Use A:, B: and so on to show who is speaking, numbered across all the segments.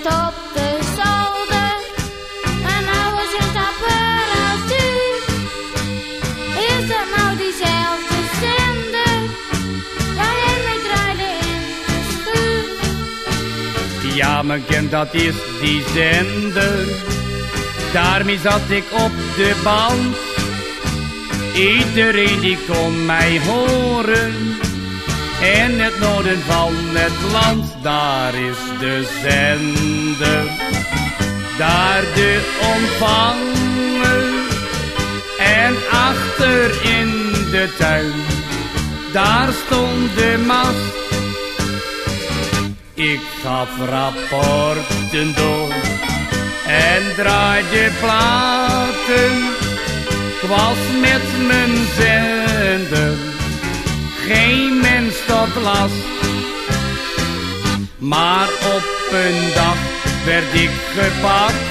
A: stond op de zolder en nou was het appen als. Is het nou diezelfde zender waarin we draaiden in de schuur?
B: Ja, mijn kind, dat is die zender. Daarmee zat ik op de band. Iedereen die kon mij horen in het noorden van het land, daar is de zender. Daar de ontvanger. En achter in de tuin, daar stond de mast. Ik gaf rapporten door en draaide platen. Was met mijn zender geen mens tot last. Maar op een dag werd ik gepakt,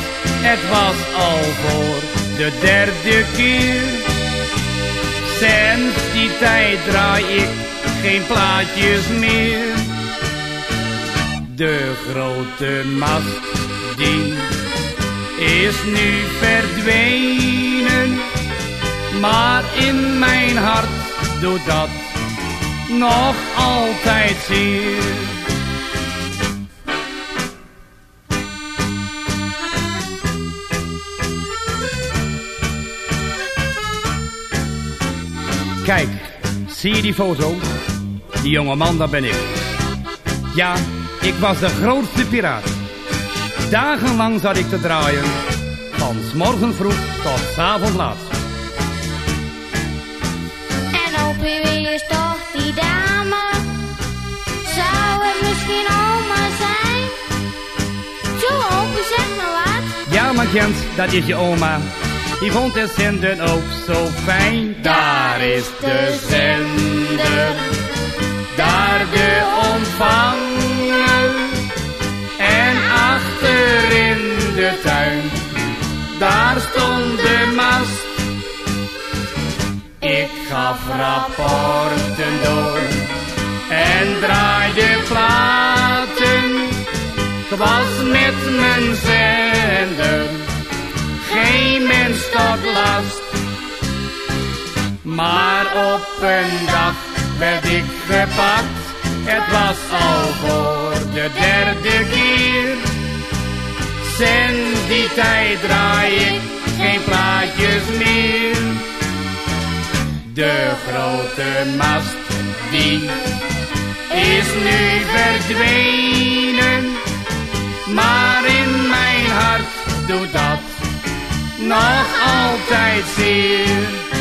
B: het was al voor de derde keer. Sinds die tijd draai ik geen plaatjes meer. De grote mast die is nu verdwenen, maar in mijn hart doet dat nog altijd zeer. Kijk, zie je die foto? Die jonge man, dat ben ik. Ja, ik was de grootste piraat. Dagenlang zat ik te draaien, van s morgens vroeg tot s avonds laat.
A: En op wie is toch die dame? Zou het misschien oma zijn? Zo open, zeg maar wat.
B: Ja, mijn kind, dat is je oma. Die vond de zender ook zo fijn. Daar is de zender, daar de ontvanger. En achter in de tuin, daar Ik gaf rapporten door en draaide platen. Ik was met mijn zender geen mens tot last. Maar op een dag werd ik gepakt, het was al voor de derde keer. Sinds die tijd draai ik geen plaatjes meer. De grote mast, die is nu verdwenen. Maar in mijn hart doet dat nog altijd zeer.